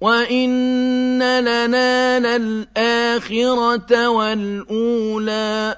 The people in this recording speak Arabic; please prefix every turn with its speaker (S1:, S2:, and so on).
S1: وَإِنَّ لَنَا لَلْآخِرَةَ وَالْأُولَىٰ